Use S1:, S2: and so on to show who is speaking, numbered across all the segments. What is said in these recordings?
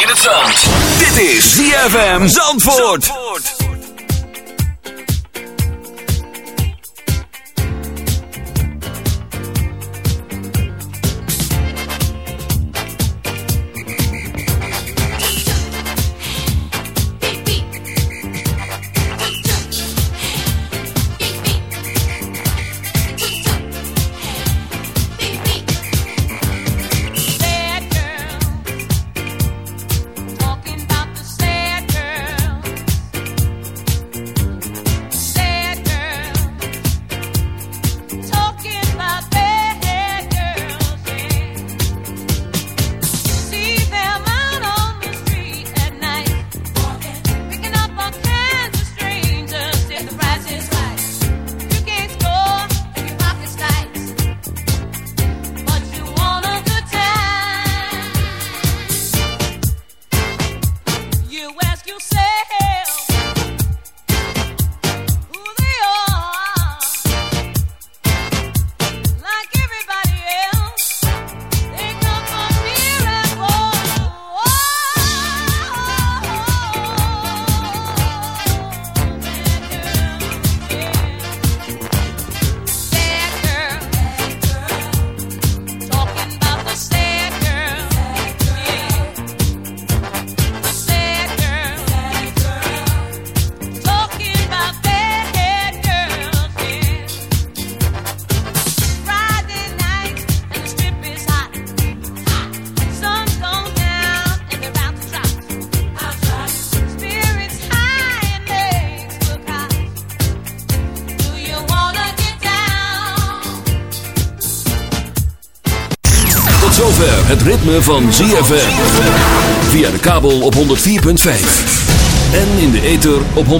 S1: in. Dit is ZFM Zandvoort. Zandvoort. Ritme van ZFM. Via de kabel op 104.5. En in de ether op 106.9.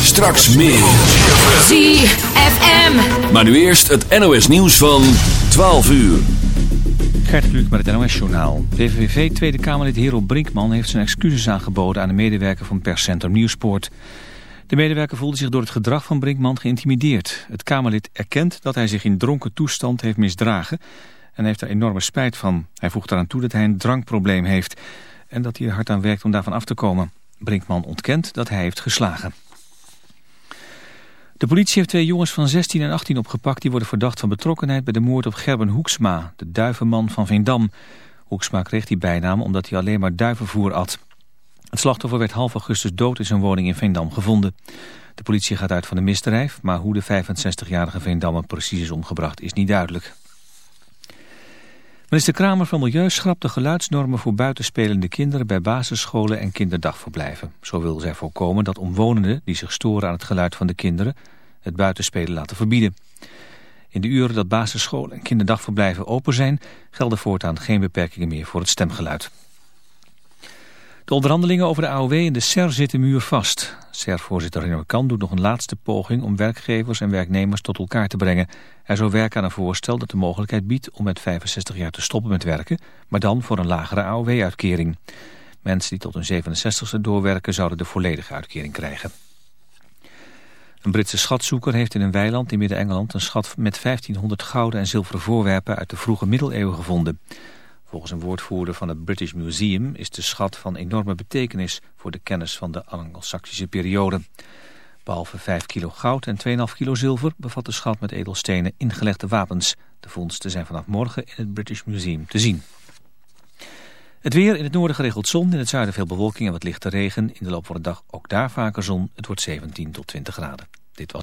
S1: Straks meer.
S2: ZFM.
S1: Maar nu eerst het NOS nieuws van 12 uur.
S3: Gert Kluk met het NOS-journaal. VVV Tweede Kamerlid Hero Brinkman heeft zijn excuses aangeboden aan de medewerker van perscentrum Nieuwsport. De medewerker voelde zich door het gedrag van Brinkman geïntimideerd. Het Kamerlid erkent dat hij zich in dronken toestand heeft misdragen en heeft er enorme spijt van. Hij voegt eraan toe dat hij een drankprobleem heeft en dat hij er hard aan werkt om daarvan af te komen. Brinkman ontkent dat hij heeft geslagen. De politie heeft twee jongens van 16 en 18 opgepakt... die worden verdacht van betrokkenheid bij de moord op Gerben Hoeksma... de duivenman van Veendam. Hoeksma kreeg die bijnaam omdat hij alleen maar duivenvoer at. Het slachtoffer werd half augustus dood in zijn woning in Veendam gevonden. De politie gaat uit van een misdrijf... maar hoe de 65-jarige Veendammer precies is omgebracht is niet duidelijk. Minister Kramer van Milieu schrapt de geluidsnormen voor buitenspelende kinderen bij basisscholen en kinderdagverblijven. Zo wil zij voorkomen dat omwonenden die zich storen aan het geluid van de kinderen het buitenspelen laten verbieden. In de uren dat basisscholen en kinderdagverblijven open zijn gelden voortaan geen beperkingen meer voor het stemgeluid. De onderhandelingen over de AOW in de SER zitten muur vast. SER-voorzitter René Kan doet nog een laatste poging om werkgevers en werknemers tot elkaar te brengen. Hij zou werken aan een voorstel dat de mogelijkheid biedt om met 65 jaar te stoppen met werken, maar dan voor een lagere AOW-uitkering. Mensen die tot hun 67ste doorwerken zouden de volledige uitkering krijgen. Een Britse schatzoeker heeft in een weiland in Midden-Engeland een schat met 1500 gouden en zilveren voorwerpen uit de vroege middeleeuwen gevonden. Volgens een woordvoerder van het British Museum is de schat van enorme betekenis voor de kennis van de Anglo-Saxische periode. Behalve 5 kilo goud en 2,5 kilo zilver bevat de schat met edelstenen ingelegde wapens. De vondsten zijn vanaf morgen in het British Museum te zien. Het weer in het noorden geregeld zon, in het zuiden veel bewolking en wat lichte regen. In de loop van de dag ook daar vaker zon. Het wordt 17 tot 20 graden. Dit was...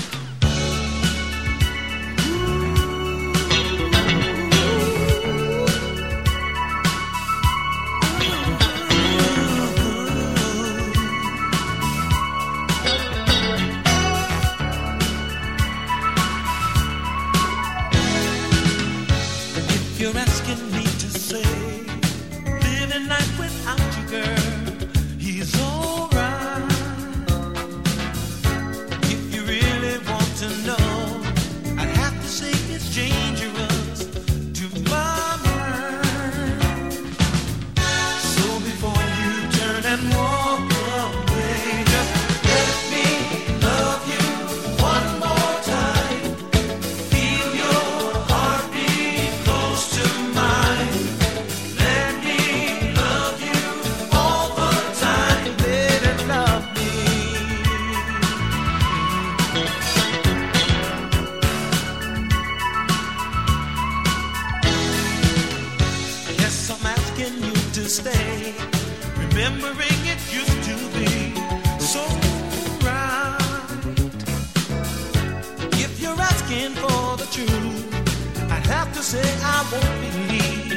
S4: Say I won't believe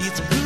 S4: it's good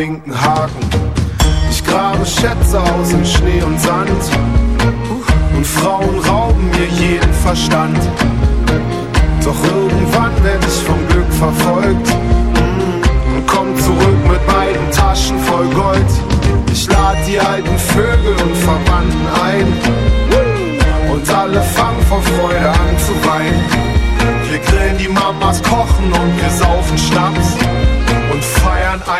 S5: blinken Haar.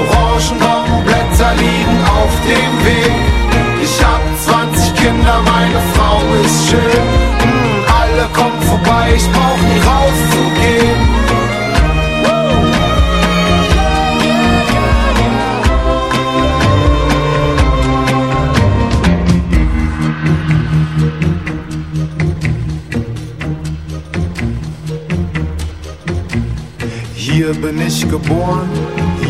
S5: Orangenbaumblätter liegen auf dem Weg. Ich hab 20 Kinder, meine Frau ist schön. Hm, alle kommen vorbei, ich brauch nie rauszugehen. Hier bin ich geboren,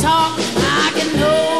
S1: Talk. I can know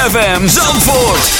S6: ZFM Zandvoort.